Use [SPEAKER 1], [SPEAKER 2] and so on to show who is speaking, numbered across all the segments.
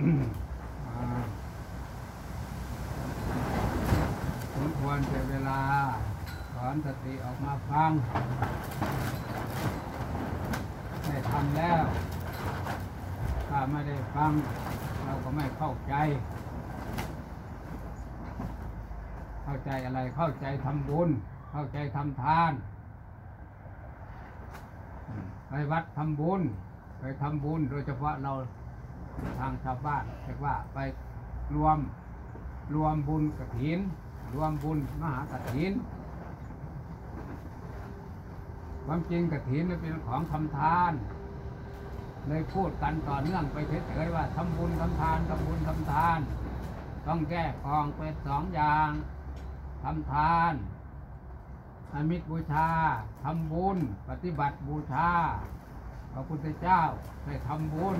[SPEAKER 1] สมควรเสียเวลา สอนสติออกมาฟัง ได้ทำแล้ว ถ้าไม่ได้ฟัง เราก็ไม่เข้าใจ เข้าใจอะไรเข้าใจทำบุญ เข้าใจทำทาน ไปวัดทำบุญ ไปทำบุญโดยเฉพาะเรา ทางชาวบ้านเรียกว่าไปรวมรวมบุญกฐิน รวมบุญมหากฐินความจริงกฐินเป็นของทำทานเลยพูดกันต่อเนื่องไปเฉยๆว่าทำบุญทำทานทำบุญทำทาน ต้องแก้กองเป็นสองอย่างทำทานอามิตรบูชาทำบุญ ปฏิบัติบูชาพระพุทธเจ้าได้ทำบุญ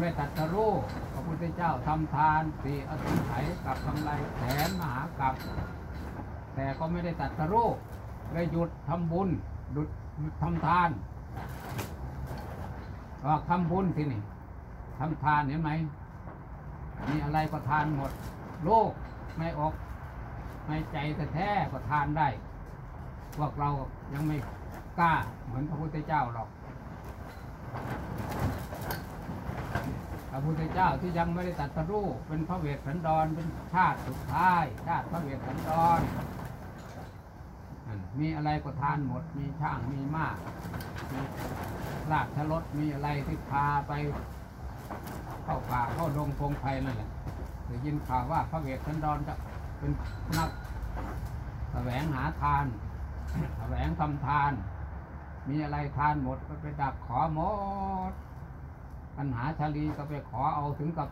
[SPEAKER 1] ไม่ตัดสรู้พระพุทธเจ้าทำทานสี่อสุไขยกับกำไรแสนมหากับ แต่ก็ไม่ได้ตัดสรู้เลยหยุดทำบุญหยุดหยุดทำทานออกทำบุญที่นี่ทำทานเห็นไหมมีอะไรก็ทานหมด โลกไม่ออก ไม่ใจแต่แท้ก็ทานได้พวกเรายังไม่กล้าเหมือนพระพุทธเจ้าหรอก ระพุทธเจ้าที่ยังไม่ได้ตัดรู้เป็นพระเวสสันดรเป็นชาติสุดท้าย ชาติพระเวสสันดรนั่นมีอะไรก็ทานหมด มีช่างมีมากมีลากชรถมีอะไรที่พาไป เข้าป่าเข้าดงพงไพรนั่นแหละได้ยินข่าวว่าพระเวสสันดรจะเป็นนักแสวงหาทานแสวงทำทาน มีอะไรทานหมดก็ไปดักขอหมด ปัญหาชาลีก็ไปขอเอาถึงกับ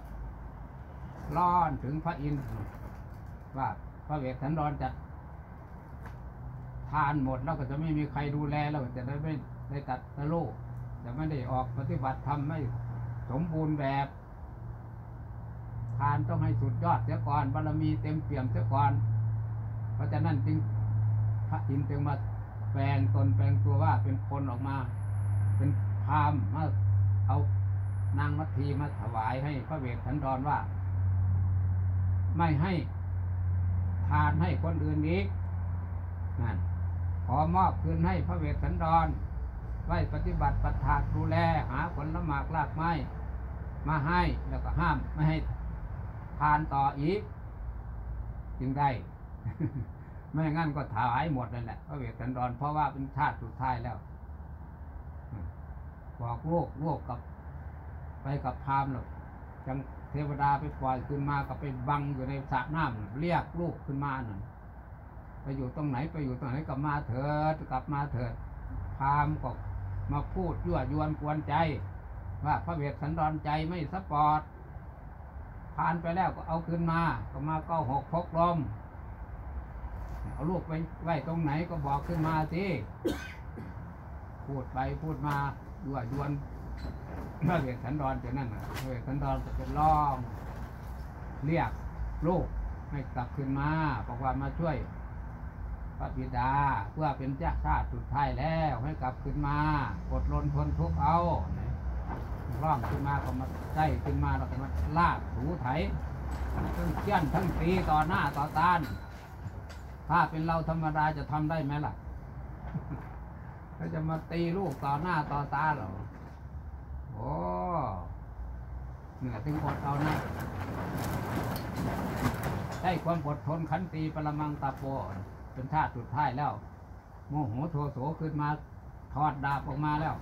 [SPEAKER 1] ร้อนถึงพระอินทร์ว่าพระเวสสันดรจะทานหมดแล้วก็จะไม่มีใครดูแลแล้วก็จะได้ไม่ได้ตัดสโลกจะไม่ได้ออกปฏิบัติธรรมไม่สมบูรณ์แบบทานต้องให้สุดยอดเสียก่อนบารมีเต็มเปี่ยมเสียก่อน เพราะฉะนั้นจึงพระอินทร์จึงมาแปลงตนแปลงตัวว่าเป็นคนออกมา เป็นพราหมณ์มาเอา นางมัททีมาถวายให้พระเวสสันดรว่า ไม่ให้ทานให้คนอื่นอีกนั่นขอมอบคืนให้พระเวสสันดร ไว้ปฏิบัติปฏิทานดูแลหาผลละหมากลากไม้มาให้แล้วก็ห้ามไม่ให้ทานต่ออีก จึงได้ ไม่งั้นก็ถวายหมดนั่นแหละพระเวสสันดร เพราะว่าเป็นชาติสุดท้ายแล้ว บอกโลกโลกกับ ไปกับพามหรอกจังเทวดาไปปล่อยขึ้นมาก็ไปบังอยู่ในสระน้ำเรียกลูกขึ้นมาหน่อยไปอยู่ตรงไหนไปอยู่ตรงไหนกลับมาเถิดกลับมาเถิดพามก็มาพูดยั่วยวนกวนใจ ว่าพระเวสสันดรใจไม่สปอร์ตผ่านไปแล้วก็เอาขึ้นมา ก็มาก้าหกพกลมเอาลูกไปไว้ตรงไหนก็บอกขึ้นมาสิพูดไปพูดมายั่วยวน พระเวสสันดรจะนั่นน่ะพระเวสสันดรก็จะร้องเรียกลูกให้กลับขึ้นมาบอกว่ามาช่วย พระบิดาเพื่อเป็นเจ้าชาติสุดท้ายแล้วให้กลับขึ้นมากดลนทนทุกข์เอาร้องขึ้นมาก็มาใกล้ขึ้นมาแล้วก็มาลากถูไถทั้งเกี้ยนทั้งตีต่อหน้าต่อตานถ้าเป็นเราธรรมดาจะทำได้ไหมล่ะเขาจะมาตีลูกต่อหน้าต่อตาเหรอ โอ้เหนือยถึงอดเอานะได้ความอดทนขันตีปรมังตาโปเป็นชาติสุดท้ายแล้ว โมโหโทโสขึ้นมาถอดดาบออกมาแล้ว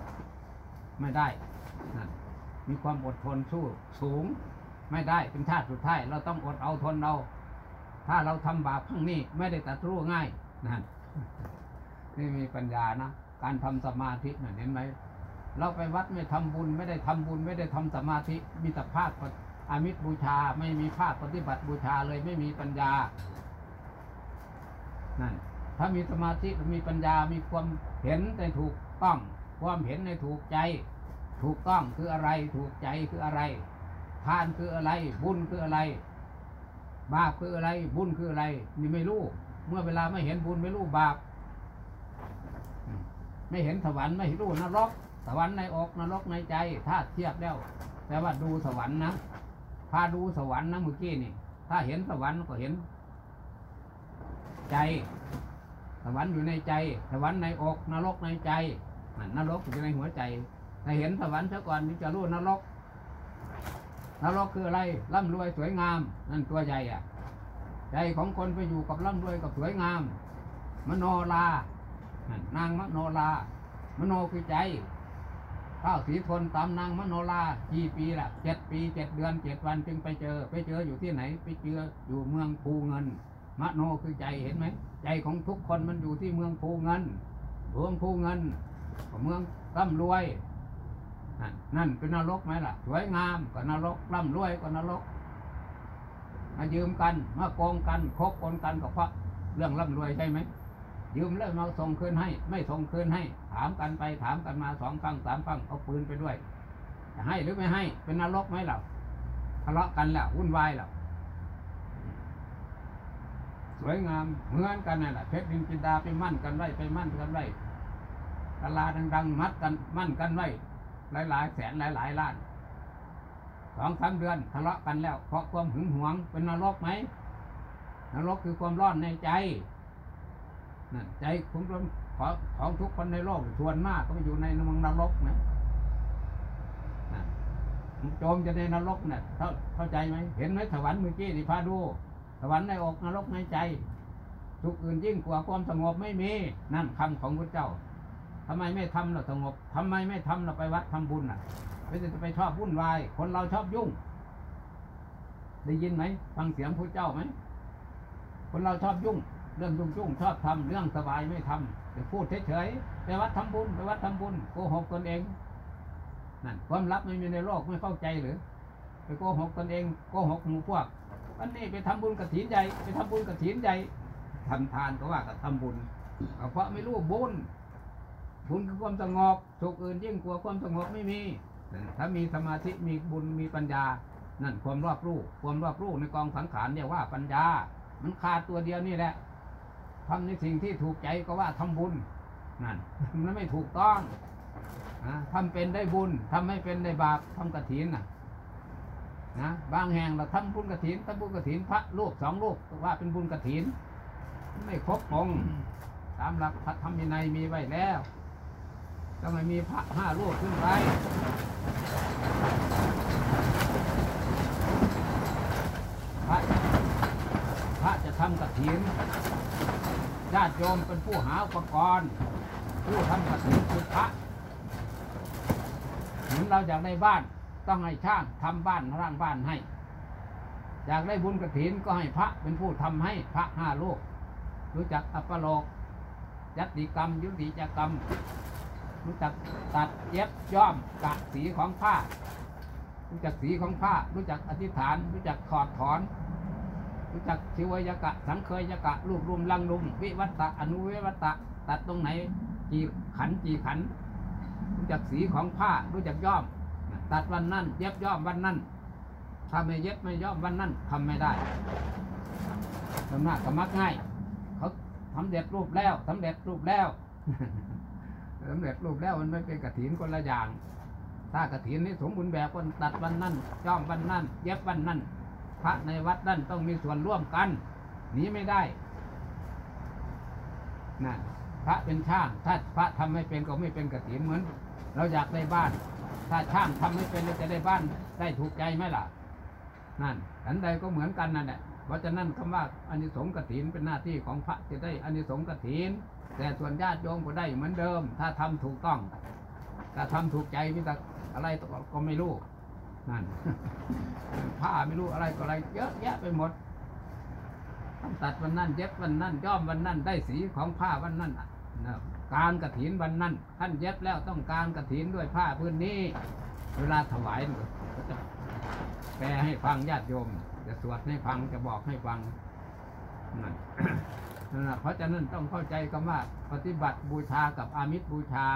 [SPEAKER 1] ไม่ได้นั่นมีความอดทนสู้สูง ไม่ได้เป็นชาติสุดท้าย เราต้องอดเอาทนเอาถ้าเราทำบาปข้างนี้ไม่ได้ตัดรู้ง่ายนั่นนี่มีปัญญานะ การทำสมาธิน่ะเห็นไหม เราไปวัดไม่ทำบุญไม่ได้ทำบุญ ไม่ได้ทำสมาธิมีแต่ภาคอามิตรบูชา ไม่มีภาคปฏิบัติบูชาเลยไม่มีปัญญานั่นถ้ามีสมาธิมีปัญญามีความเห็นในถูกต้อง ความเห็นในถูกใจ ถูกต้องคืออะไรถูกใจคืออะไรทานคืออะไร บุญคืออะไร บาปคืออะไร บุญคืออะไร นี่ไม่รู้ เมื่อเวลาไม่เห็นบุญไม่รู้บาป ไม่เห็นสวรรค์ไม่รู้นรก สวรรค์ในอกนรกในใจถ้าเทียบแล้วแต่ว่าดูสวรรค์นะพาดูสวรรค์นะเมื่อกี้นี่ ถ้าเห็นสวรรค์ก็เห็น ใจ สวรรค์อยู่ในใจ สวรรค์ในอกนรกในใจนั่นนรกอยู่ในหัวใจถ้าเห็นสวรรค์ซะก่อนนี่จะรู้นรกนรกคืออะไรร่ำรวยสวยงาม นั่นตัวใหญ่อะใจของคนไปอยู่กับร่ำรวยกับสวยงาม มโนลานั่นนางมโนลามโนคือใจ ข้าวสีทนตามนางมโนลากี่ปีละเจ็ดปีเจ็ดเดือนเจ็ดวันจึงไปเจอ ไปเจออยู่ที่ไหน ไปเจออยู่เมืองภูเงิน มโนคือใจเห็นไหมใจของทุกคนมันอยู่ที่เมืองภูเงินเมืองภูเงินเมืองร่ำรวยนั่นนั่นเป็นนรกไหมล่ะ สวยงามก็นรกร่ำรวยก็นรก มายืมกันมาโกงกันคบคนกันก็เพระเรื่องร่ำรวยใช่ไหม ยืมแล้วมาส่งคืนให้ ไม่ส่งคืนให้ ถามกันไปถามกันมาสองครั้งสามครั้งเอาปืนไปด้วยจะให้หรือไม่ให้ เป็นนรกไหมล่ะทะเลาะกันแล้ววุ่นวายแล้วสวยงามเหมือนกันนั่นแหละเพชรดินจินดาไปมั่นกันไว้ไปมั่นกันไว้กะลาดังๆมัดกันมั่นกันไว้หลายๆแสนหลายๆล้านสองสามเดือนทะเลาะกันแล้วเพราะความหึงหวงเป็นนรกไหมนรกคือความร้อนในใจ นั่นใจของคนของของทุกคนในโลกส่วนมากก็ไปอยู่ในเมืองนรกนะโจมจะในนรกเนี่ยเข้าเข้าใจไหมเห็นไหมสวรรค์เมื่อกี้ที่พาดู สวรรค์ในอกนรกในใจ ทุกอื่นยิ่งกว่าความสงบไม่มีนั่นคำของพระเจ้าทำไมไม่ทำเราสงบทำไมไม่ทำเราไปวัดทำบุญอะไม่จะไปชอบวุ่นวาย คนเราชอบยุ่ง ได้ยินไหมฟังเสียงพระเจ้าไหมคนเราชอบยุ่ง เรื่องยุ่งยุ่งชอบทำเรื่องสบายไม่ทำแต่พูดเฉยๆไปวัดทำบุญไปวัดทำบุญโกหกตนเองนั่นความลับไม่มีในโลกไม่เข้าใจหรือไปโกหกตนเองโกหกหมู่พวกวันนี้ไปทำบุญกระถินใหญ่ไปทำบุญกระถินใหญ่ทำทานก็ว่ากับทำบุญเพราะไม่รู้บุญบุญคือความสงบสุขอื่นยิ่งกว่าความสงบไม่มีถ้ามีสมาธิมีบุญมีปัญญา นั่นความรอบรู้ความรอบรู้ในกองสังขารเรียกว่าปัญญา มันขาดตัวเดียวนี่แหละ ทำในสิ่งที่ถูกใจก็ว่าทำบุญนั่นมันไม่ถูกต้องนะทำเป็นได้บุญทำไม่เป็นได้บาปทำกระถินน่ะนะบางแห่งเราทำบุญกระถินทำบุญกระถินพระลูกสองลูกว่าเป็นบุญกระถิน ไม่ครบองตามหลักพระธรรมวินัยมีไว้แล้วต้องให้มีพระห้ารูปขึ้นไปพระพระจะทำกระถิน ญาติโยมเป็นผู้หาอุปกรณ์ ผู้ทำกระถินคือพระเหมือนเราอยากได้บ้านต้องให้ช่างทำบ้านร่างบ้านให้ อยากได้บุญกระถินก็ให้พระเป็นผู้ทำให้พระห้าลูกรู้จักอัปปโลกยัตติกรรม ยุติจกรรม รู้จักตัดเย็บย้อมกะสีของผ้า รู้จักสีของผ้า รู้จักอธิษฐาน รู้จักถอดถอน รู้จักชิวยกะ สังเคยยกะรูปรุมลังรุมวิวัตตะอนุวิวัตตะ ตัดตรงไหนกี่ขันกี่ขัน รู้จักสีของผ้ารู้จักย้อม ตัดวันนั้นเย็บย้อมวันนั้นถ้าไม่เย็บไม่ย้อมวันนั้นทำไม่ได้สำนักก็มักง่ายเขาทำเด็ดรูปแล้วสำเร็จรูปแล้วสำเร็จรูปแล้วมันไม่เป็นกระถินคนละอย่าง ถ้ากระถินนี่สมบูรณ์แบบคนตัดวันนั้นย้อมวันนั้นเย็บวันนั้น พระในวัดนั่นต้องมีส่วนร่วมกันหนีไม่ได้นั่นพระเป็นช่าง ถ้าพระทำไม่เป็นก็ไม่เป็นกระถินเหมือน เราอยากได้บ้าน ถ้าช่างทำไม่เป็นเราจะได้บ้านได้ถูกใจไหมล่ะ นั่นอันใดก็เหมือนกันนั่นแหละเพราะฉะนั้นคำว่าอานิสงส์กฐินเป็นหน้าที่ของพระจะได้อานิสงส์กฐิน แต่ส่วนญาติโยมก็ได้เหมือนเดิม ถ้าทำถูกต้อง ถ้าทำถูกใจพิตาอะไรก็ไม่รู้นั่น ผ้าไม่รู้อะไรก็อะไร เยอะแยะไปหมดต้องตัดวันนั้นเย็บวันนั้นย้อมวันนั้นได้สีของผ้าวันนั้นน่ะนการกระถินวันนั้นท่านเย็บแล้วต้องการกระถินด้วยผ้าพื้นนี้ เวลาถวายก็จะแปลให้ฟังญาติโยม จะสวดให้ฟังจะบอกให้ฟังนั่นนั่นแหละเพราะฉะนั้นต้องเข้าใจกันว่าปฏิบัติบูชากับอามิตรบูชา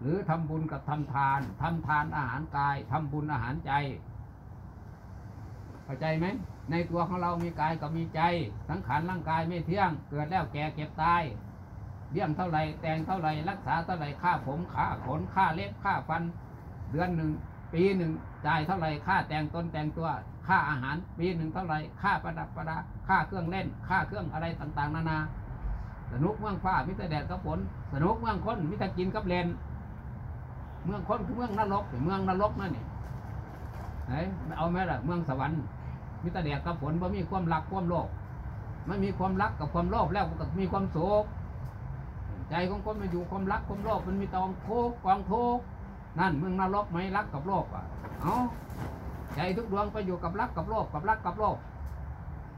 [SPEAKER 1] หรือทำบุญกับทำทานทำทานอาหารกายทำบุญอาหารใจ เข้าใจไหม ในตัวของเรามีกายกับมีใจ สังขารร่างกายไม่เที่ยง เกิดแล้วแก่เก็บตายเลี้ยงเท่าไรแต่งเท่าไรรักษาเท่าไรค่าผมค่าขนค่าเล็บค่าฟัน เดือนหนึ่งปีหนึ่งจ่ายเท่าไรค่าแต่งตนแต่งตัวค่าอาหาร ปีหนึ่งเท่าไรค่าประดับประดาค่าเครื่องเล่น ค่าเครื่องอะไรต่างๆ นานา สนุกเมืองฟ้ามิตรแดดกับฝนสนุกเมืองคนมิตรกินกับเลนเมืองคนคือเมืองนรกเมืองนรกนั่นนี่ไหนไม่เอาไหมล่ะเมืองสวรรค์ มิตรแดดกับฝนบ่มีความรักความโลภไม่มีความรักกับความโลภแล้วก็มีความสุขใจของคนมันอยู่ความรักความโลภมันมีตองโคกกองทุกนั่นเมืองนรกไหมรักกับโลภอะเอาใจทุกดวงไปอยู่กับรักกับโลภกับรักกับโลภ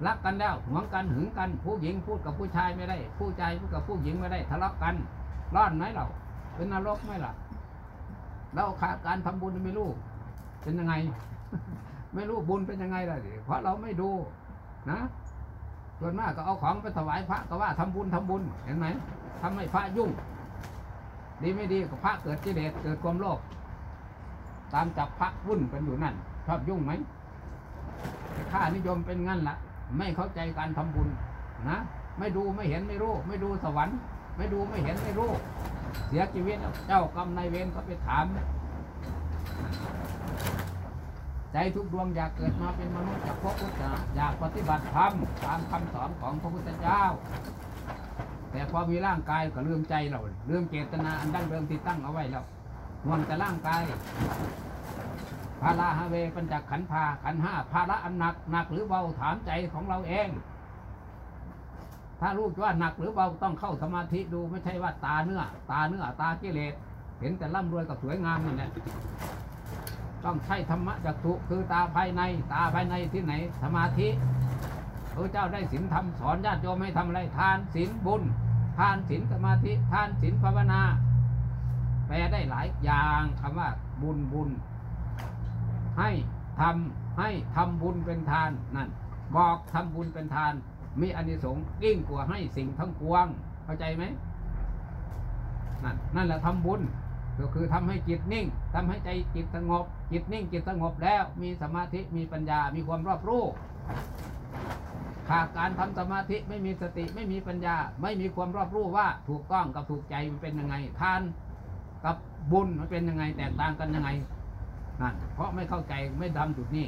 [SPEAKER 1] รักกันแล้วหวงกันหึงกัน ผู้หญิงพูดกับผู้ชายไม่ได้ ผู้ชายพูดกับผู้หญิงไม่ได้ทะเลาะกันร้อนไหมเราเป็นนรกไหมล่ะเราขาดการทำบุญไม่รู้เป็นยังไง ไม่รู้บุญเป็นยังไงล่ะดิเพราะเราไม่ดูนะส่วนมากก็เอาของไปถวายพระก็ว่าทำบุญทำบุญเห็นไหมทำให้พระยุ่ง ดีไม่ดีก็พระเกิดกิเลสเกิดความโลภตามจับพระวุ่นกันอยู่นั่นชอบยุ่งไหมค่านิยมเป็นงั้นละไม่เข้าใจการทำบุญนะไม่ดูไม่เห็นไม่รู้ ไม่ดูสวรรค์ ไม่ดูไม่เห็นไม่รู้ เสียชีวิตเจ้ากรรมนายเวรก็ไปถาม ใจทุกดวงอยากเกิดมาเป็นมนุษย์จากพระพุทธเจ้าอยากปฏิบัติธรรมตามคำสอนของพระพุทธเจ้า แต่พอมีร่างกายก็ลืมใจเราลืมเจตนาอันดั้งเดิมที่ตั้งเอาไว้แล้วห่วงแต่ร่างกายภาระฮาเวปัญจขันธ์พาขันห้าภาระอันหนักหนักหรือเบาถามใจของเราเอง ถ้ารู้ว่าหนักหรือเบาต้องเข้าสมาธิดูไม่ใช่ว่าตาเนื้อ ตาเนื้อตากิเลสเห็นแต่ร่ำรวยกับสวยงามนั่นแหละ ต้องใช้ธรรมะจักตุคือตาภายใน ตาภายในที่ไหน สมาธิพระเจ้าได้ศีลธรรมสอนญาติโยมให้ทำอะไรทานศีลบุญ ทานศีลสมาธิ ทานศีลภาวนา แปลได้หลายอย่างคำว่าบุญบุญ ให้ทำให้ทำบุญเป็นทานนั่นบอกทำบุญเป็นทาน มีอานิสงส์ยิ่งกว่าให้สิ่งทั้งปวง เข้าใจไหมนั่นนั่นแหละทำบุญ ก็คือทำให้จิตนิ่งทำให้ใจจิตสงบ จิตนิ่งจิตสงบแล้วมีสมาธิมีปัญญามีความรอบรู้ขาดการทำสมาธิไม่มีสติไม่มีปัญญา ไม่มีความรอบรู้ว่าถูกต้องกับถูกใจมันเป็นยังไงทานกับบุญมันเป็นยังไงแตกต่างกันยังไงนั่นเพราะไม่เข้าใจไม่ทำจุดนี้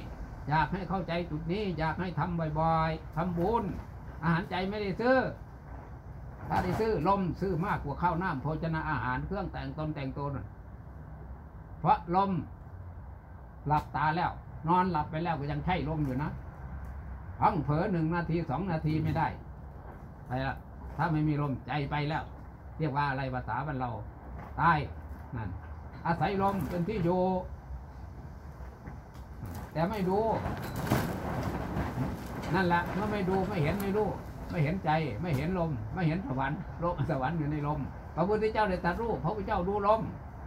[SPEAKER 1] อยากให้เข้าใจจุดนี้ อยากให้ทำบ่อย ๆทำบุญ อาหารใจไม่ได้ซื้อ ถ้าได้ซื้อลมซื้อมากกว่าข้าวน้ำโภชนาอาหารเครื่องแต่งตนแต่งตัวน่ะเพราะลมหลับตาแล้ว นอนหลับไปแล้วก็ยังใช่ลมอยู่นะพังเผลอหนึ่งนาทีสองนาทีไม่ได้ไปละถ้าไม่มีลมใจไปแล้ว เรียกว่าอะไรภาษาบ้านเราตายนั่นอาศัยลมเป็นที่อยู่ แต่ไม่ดู นั่นแหละเมื่อไม่ดูไม่เห็นไม่รู้ ไม่เห็นใจไม่เห็นลม ไม่เห็นสวรรค์ลมสวรรค์อยู่ในลมพระพุทธเจ้าได้ตรัสรู้พระพุทธเจ้าดูลม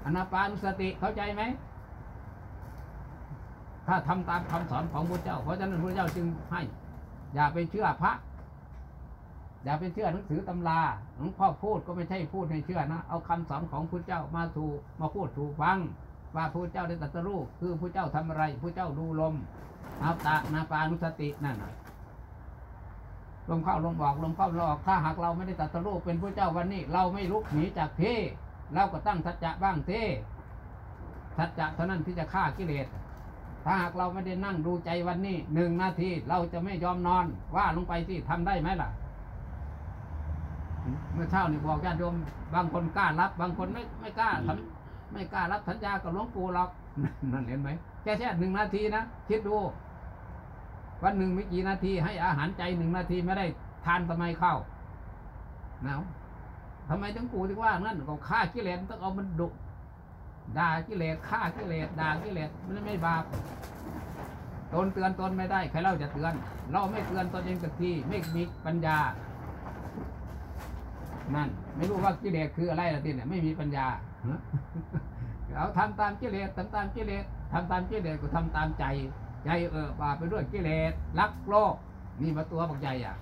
[SPEAKER 1] อนาปานุสติเข้าใจไหมถ้าทำตามคำสอนของพระเจ้า เพราะฉะนั้นพระเจ้าจึงให้ อย่าไปเชื่อพระ อย่าไปเชื่อหนังสือตำราหลวงพ่อพูดก็ไม่ใช่พูดให้เชื่อนะ เอาคำสอนของพระเจ้ามาสู่มาพูดสู่ฟัง ว่าพระเจ้าได้ตรัสรู้คือพระเจ้าทำอะไรพระเจ้าดูลมอาตานาปานุสตินั่นนะ ลมเข้าลมออกลมเข้าลมออกถ้าหากเราไม่ได้ตรัสรู้เป็นพระเจ้าวันนี้ เราไม่ลุกหนีจากเพเราก็ตั้งสัจจะบ้างเทสัจจะเท่านั้นที่จะฆ่ากิเลสถ้าหากเราไม่ได้นั่งดูใจวันนี้หนึ่งนาทีเราจะไม่ยอมนอน ว่าลงไปที่ทำได้ไหมล่ะ เมื่อเช้านี่บอกญาติโยมบางคนกล้ารับ บางคนไม่ไม่กล้าทำไม่กล้ารับสัญญากับหลวงปู่หรอกนั่นเห็นไหมแค่แค่หนึ่งนาทีนะคิดดู วันหนึ่งไม่กี่นาทีให้อาหารใจหนึ่งนาทีไม่ได้ทานทำไมเข้าเนาทำไมถึงปู่ถึงว่านั่นก็ฆ่ากิเลสต้องเอามันดุด่ากิเลสฆ่ากิเลสด่ากิเลสมันไม่บาปตนเตือนตนไม่ได้ใครเล่าจะเตือน เราไม่เตือนตนเองสักทีไม่มีปัญญา นั่น ไม่รู้ว่ากิเลสคืออะไรละทีเนี่ยไม่มีปัญญาเอาทำตามกิเลสทำตามกิเลสทำตามกิเลสก็ทำตามใจ ใจเออบาปไปด้วยกิเลสรักโลกนี่มาตัวบักใหญ่อะ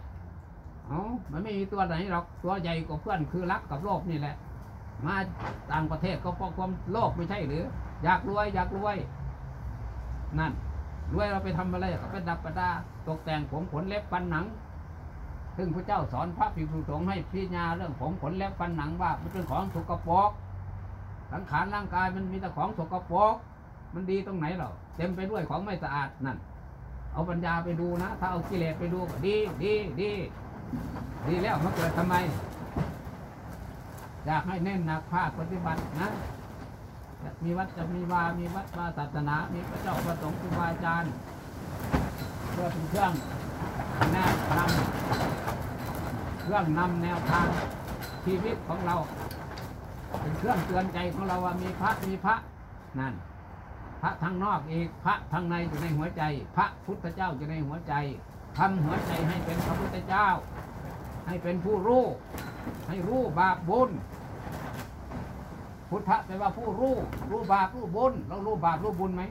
[SPEAKER 1] เอ๋อมันไม่มีตัวไหนหรอกตัวใหญ่กว่าเพื่อนคือรักกับโลกนี่แหละ มาต่างประเทศก็เพราะความโลภไม่ใช่หรือ อยากรวยอยากรวย นั่นรวยเราไปทำอะไรก็ไปดับประดาตกแต่งผมขนเล็บฟันหนัง ซึ่งพระเจ้าสอนพระภิกษุสงฆ์ให้พิจารณาเรื่องผมขนเล็บฟันหนังว่ามันเป็นของสกปรกสังขารร่างกายมันมีแต่ของสกปรก มันดีตรงไหนหรอเต็มไปด้วยของไม่สะอาดนั่น เอาปัญญาไปดูนะ ถ้าเอากิเลสไปดูก็ดีดีดีดีแล้วมาเกิดทำไม อยากให้เน้นหนักภาคปฏิบัตินะจะมีวัดจะมีวา มีวัดวาศาสนา มีพระเจ้าพระสงฆ์ครูบาอาจารย์เพื่อเป็นเครื่องแนะนำเครื่องนำแนวทางชีวิตของเรา เป็นเครื่องเตือนใจของเราว่ามีพระมีพระนั่น พระทางนอกอีก พระทางในอยู่ในหัวใจ พระพุทธเจ้าอยู่ในหัวใจทำหัวใจให้เป็นพระพุทธเจ้า ให้เป็นผู้รู้ ให้รู้บาปบุญ พุทธะแปลว่าผู้รู้ รู้บาปรู้บุญ เรารู้บาปรู้บุญไหม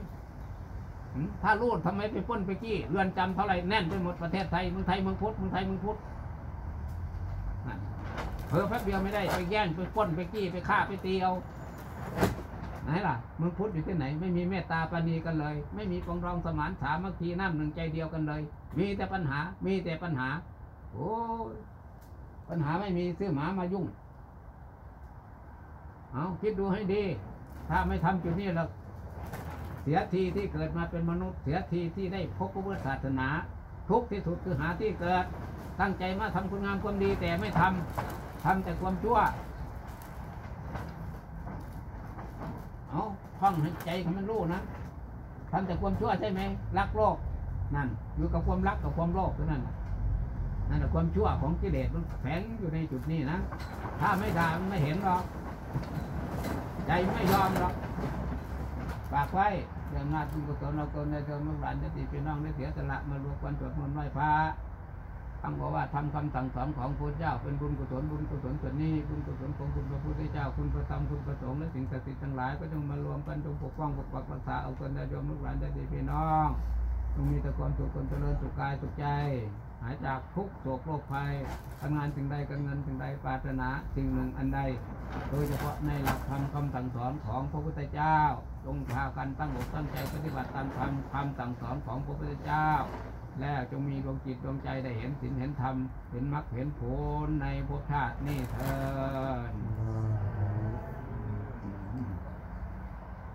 [SPEAKER 1] ถ้ารู้ทำไมไปป้นไปกี้เรือนจำเท่าไหร่แน่นไปหมดประเทศไทยเมืองไทยเมืองพุทธเมืองไทยเมืองพุทธเพิ่แป๊บเดียวไม่ได้ไปแย่งไปป้นไปกี้ไปฆ่าไปตีเอา ไหนล่ะมืองพุทธอยู่ที่ไหน ไม่มีเมตตาปณีกันเลย ไม่มีปองรองสมานสามัคคีน้ำหนึ่งใจเดียวกันเลย มีแต่ปัญหา มีแต่ปัญหา โอ้ปัญหาไม่มีซื้อหมามายุ่ง เอาคิดดูให้ดี ถ้าไม่ทำจุดนี้เราเสียทีที่เกิดมาเป็นมนุษย์เสียทีที่ได้พบพระพุทธศาสนา ทุกที่สุดคือหาที่เกิด ตั้งใจมาทำคุณงามความดีแต่ไม่ทำทำแต่ความชั่ว เอาท่องให้ใจให้มันรู้นะทำแต่ความชั่วใช่ไหมรักโลกนั่นอยู่กับความรักกับความโลภเท่านั้นนั่นแหละความชั่วของกิเลสมันแฝงอยู่ในจุดนี้นะถ้าไม่ด่ามันไม่เห็นหรอกใจไม่ยอมหรอกฝากไว้เรื่องหน้าที่กุศลเราเกินในเทอมลูกหลานจะติพี่น้องได้เสียสละมารวมกันสวดมนต์ไหว้พระ คำบอกว่าทำคำสั่งสอนของพระเจ้าเป็นบุญกุศลบุญกุศลส่วนนี้บุญกุศลของคุณพระพุทธเจ้าคุณพระธรรมคุณพระสงฆ์และสิ่งศักดิ์สิทธิ์ทั้งหลายก็จงมารวมกันจงปกป้องปกปักรักษาเอาคนได้ยมลูกหลานได้ติพี่น้องจงมีแต่ความสุขความเจริญสุขกายสุขใจ หายจากทุกโศกโรคภัยทำงานสิ่งใดการเงินสิ่งใดปรารถนาสิ่งหนึ่งอันใด โดยเฉพาะในหลักธรรมคำสั่งสอนของพระพุทธเจ้าจงพากันตั้งอกตั้งใจปฏิบัติตามคำคำสั่งสอนของพระพุทธเจ้า แล้วจงมีดวงจิตดวงใจได้เห็นศีลเห็นธรรม เห็นมรรคเห็นผลในภพชาตินี่เถิด